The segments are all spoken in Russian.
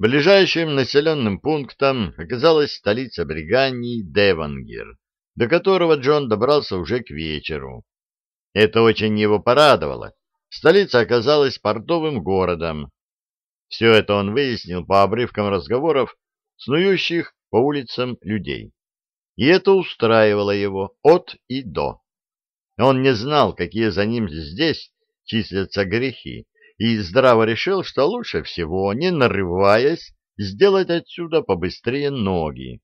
Ближайшим населенным пунктом оказалась столица Бригании Девангер, до которого Джон добрался уже к вечеру. Это очень его порадовало. Столица оказалась портовым городом. Все это он выяснил по обрывкам разговоров, снующих по улицам людей. И это устраивало его от и до. Он не знал, какие за ним здесь числятся грехи, и здраво решил, что лучше всего, не нарываясь, сделать отсюда побыстрее ноги.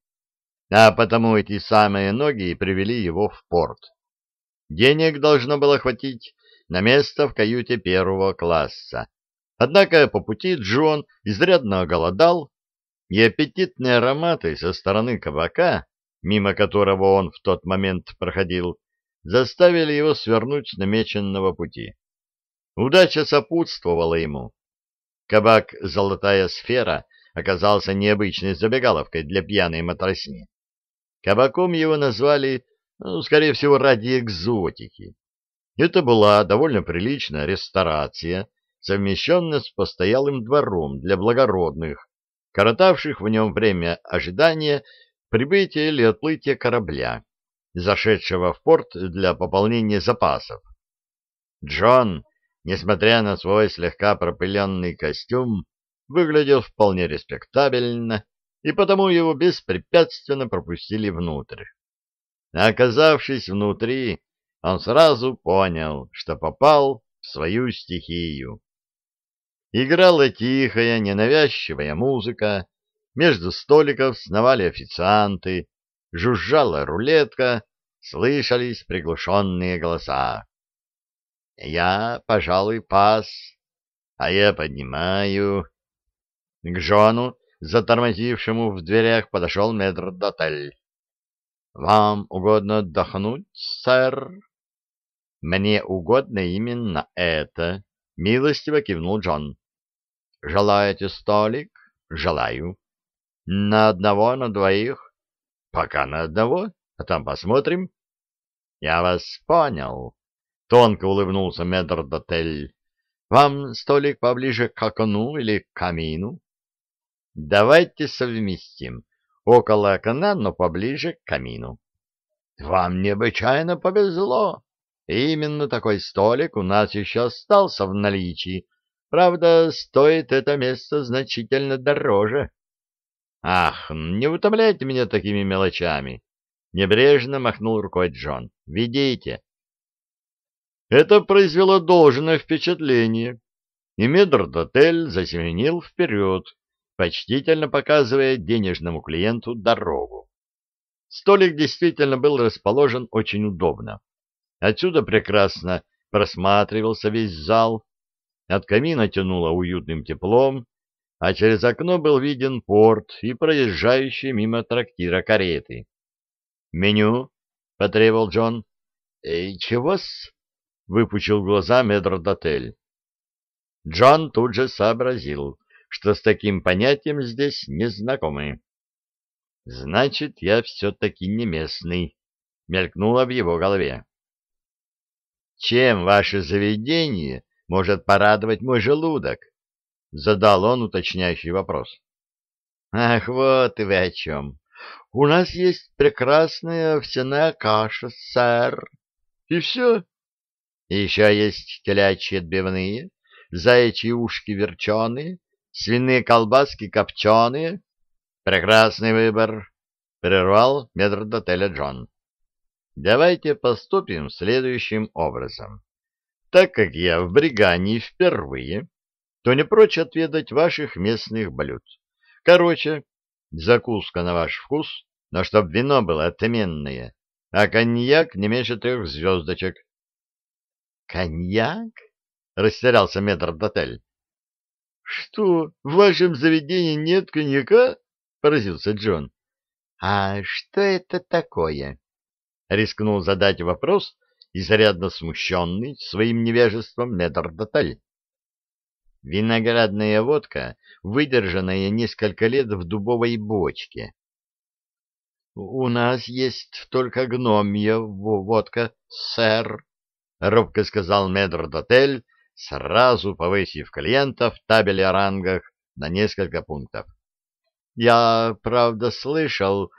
А потому эти самые ноги привели его в порт. Денег должно было хватить на место в каюте первого класса. Однако по пути Джон изрядно оголодал, и аппетитные ароматы со стороны кабака, мимо которого он в тот момент проходил, заставили его свернуть с намеченного пути. Удача сопутствовала ему. Кабак «Золотая сфера» оказался необычной забегаловкой для пьяной матросни. Кабаком его назвали, ну, скорее всего, ради экзотики. Это была довольно приличная ресторация, совмещенная с постоялым двором для благородных, коротавших в нем время ожидания прибытия или отплытия корабля, зашедшего в порт для пополнения запасов. Джон несмотря на свой слегка пропыленный костюм, выглядел вполне респектабельно, и потому его беспрепятственно пропустили внутрь. Оказавшись внутри, он сразу понял, что попал в свою стихию. Играла тихая, ненавязчивая музыка, между столиков сновали официанты, жужжала рулетка, слышались приглушенные голоса. Я, пожалуй, пас, а я поднимаю. К Жону, затормозившему в дверях, подошел метрдотель. — Вам угодно отдохнуть, сэр? — Мне угодно именно это, — милостиво кивнул Джон. — Желаете столик? — Желаю. — На одного, на двоих? — Пока на одного, а там посмотрим. — Я вас понял. Тонко улыбнулся метрдотель. Вам столик поближе к окну или к камину? Давайте совместим. Около окна, но поближе к камину. Вам необычайно повезло. Именно такой столик у нас еще остался в наличии. Правда, стоит это место значительно дороже. Ах, не утомляйте меня такими мелочами. Небрежно махнул рукой Джон. Ведите. Это произвело должное впечатление, и метрдотель засеменил вперед, почтительно показывая денежному клиенту дорогу. Столик действительно был расположен очень удобно. Отсюда прекрасно просматривался весь зал, от камина тянуло уютным теплом, а через окно был виден порт и проезжающие мимо трактира кареты. «Меню?» — потребовал Джон. «Э, «Чего-с?» — выпучил глаза метрдотель. Джон тут же сообразил, что с таким понятием здесь не знакомы. «Значит, я все-таки не местный», — мелькнуло в его голове. «Чем ваше заведение может порадовать мой желудок?» — задал он уточняющий вопрос. «Ах, вот и вы о чем. У нас есть прекрасная овсяная каша, сэр. И все?» Еще есть телячьи отбивные, заячьи ушки верченые, свиные колбаски копченые. Прекрасный выбор, — прервал метрдотеля Джон. Давайте поступим следующим образом. Так как я в Бригании впервые, то не прочь отведать ваших местных блюд. Короче, закуска на ваш вкус, но чтоб вино было отменное, а коньяк не меньше трех звездочек. «Коньяк?» — растерялся метрдотель. «Что, в вашем заведении нет коньяка?» — поразился Джон. «А что это такое?» — рискнул задать вопрос изрядно смущенный своим невежеством метрдотель. «Виноградная водка, выдержанная несколько лет в дубовой бочке». «У нас есть только гномья водка, сэр», — робко сказал метрдотель, сразу повысив клиента в табеле о рангах на несколько пунктов. Я, правда, слышал,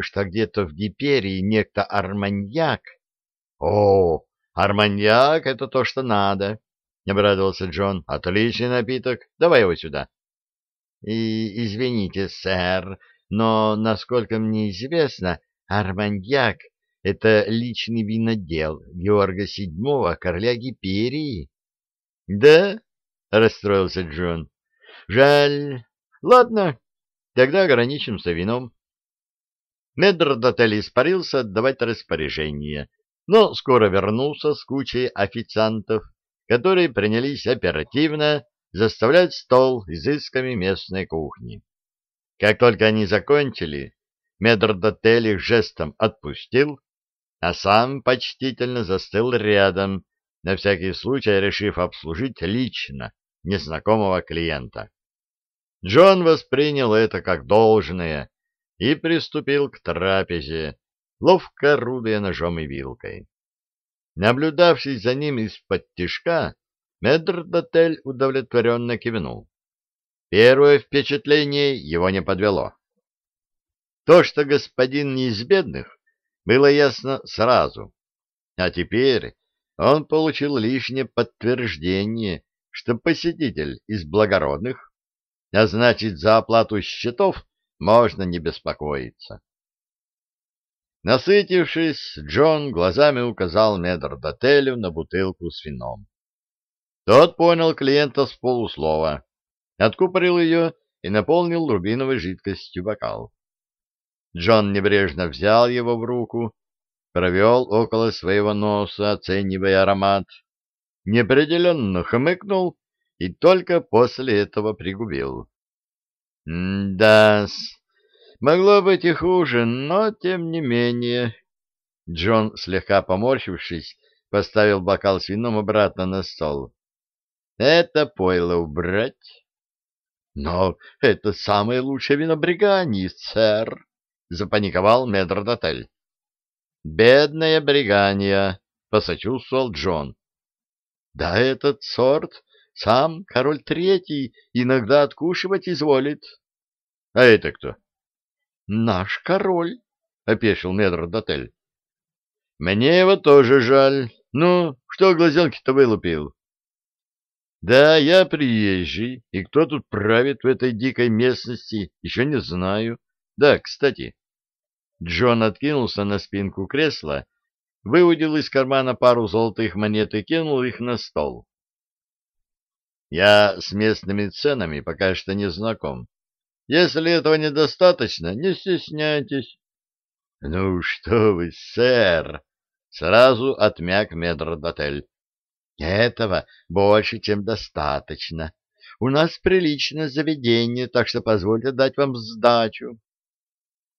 что где-то в Гиперии некто Арманьяк... — О, Арманьяк — это то, что надо, — обрадовался Джон. — Отличный напиток. Давай его сюда. — И извините, сэр, но, насколько мне известно, Арманьяк — это личный винодел Георга VII, короля Гиперии. — Да? — расстроился Джон. — Жаль. Ладно, тогда ограничимся вином. Медрдотель испарился отдавать распоряжение, но скоро вернулся с кучей официантов, которые принялись оперативно заставлять стол изысками местной кухни. Как только они закончили, Медрдотель их жестом отпустил, а сам почтительно застыл рядом, на всякий случай решив обслужить лично незнакомого клиента. Джон воспринял это как должное и приступил к трапезе, ловко рубя ножом и вилкой. Наблюдавший за ним из-под тишка, Медрдотель удовлетворенно кивнул. Первое впечатление его не подвело. То, что господин не из бедных, было ясно сразу. А теперь он получил лишнее подтверждение, что посетитель из благородных, а значит, за оплату счетов можно не беспокоиться. Насытившись, Джон глазами указал медрдотелю на бутылку с вином. Тот понял клиента с полуслова, откупорил ее и наполнил рубиновой жидкостью бокал. Джон небрежно взял его в руку, провел около своего носа, оценивая аромат, неопределенно хмыкнул и только после этого пригубил. «Да-с, могло быть и хуже, но тем не менее...» Джон, слегка поморщившись, поставил бокал с вином обратно на стол. «Это пойло убрать?» «Но это самое лучшее вино Бригании, сэр!» — запаниковал Медрдотель. «Бедная Бригания!» — посочувствовал Джон. «Да этот сорт сам король третий иногда откушивать изволит. — А это кто? — Наш король, — опешил Медрдотель. — Мне его тоже жаль. Ну, что глазенки-то вылупил? — Да, я приезжий, и кто тут правит в этой дикой местности, еще не знаю. Да, кстати. Джон откинулся на спинку кресла, выудил из кармана пару золотых монет и кинул их на стол. Я с местными ценами пока что не знаком. Если этого недостаточно, не стесняйтесь. — Ну что вы, сэр! — сразу отмяк медрдотель. — Этого больше, чем достаточно. У нас приличное заведение, так что позвольте дать вам сдачу.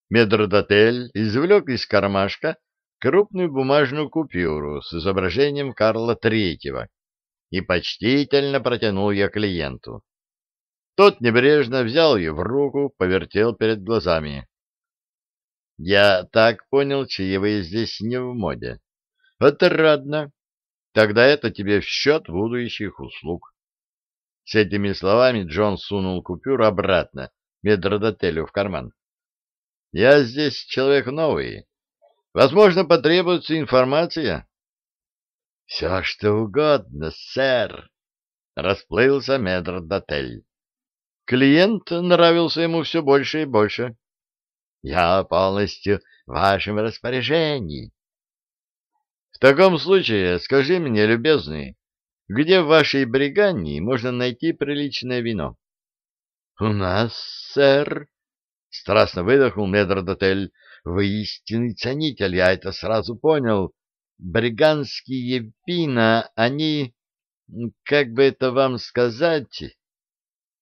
Медрдотель извлек из кармашка крупную бумажную купюру с изображением Карла Третьего и почтительно протянул ее клиенту. Тот небрежно взял ее в руку, повертел перед глазами. — Я так понял, чаевые здесь не в моде. — Отрадно. Тогда это тебе в счет будущих услуг. С этими словами Джон сунул купюру обратно медродотелю в карман. — Я здесь человек новый. Возможно, потребуется информация. — Все, что угодно, сэр, — расплылся медрдотель. Клиент нравился ему все больше и больше. — Я полностью в вашем распоряжении. — В таком случае скажи мне, любезный, где в вашей бригании можно найти приличное вино? — У нас, сэр, — страстно выдохнул медрдотель, — вы истинный ценитель, я это сразу понял. — бриганские вина, они, как бы это вам сказать,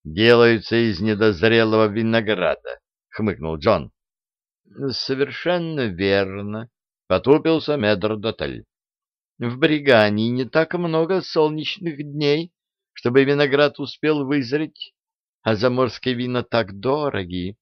делаются из недозрелого винограда, — хмыкнул Джон. — Совершенно верно, — потупился Медрдотель. — В Бригании не так много солнечных дней, чтобы виноград успел вызреть, а заморские вина так дороги.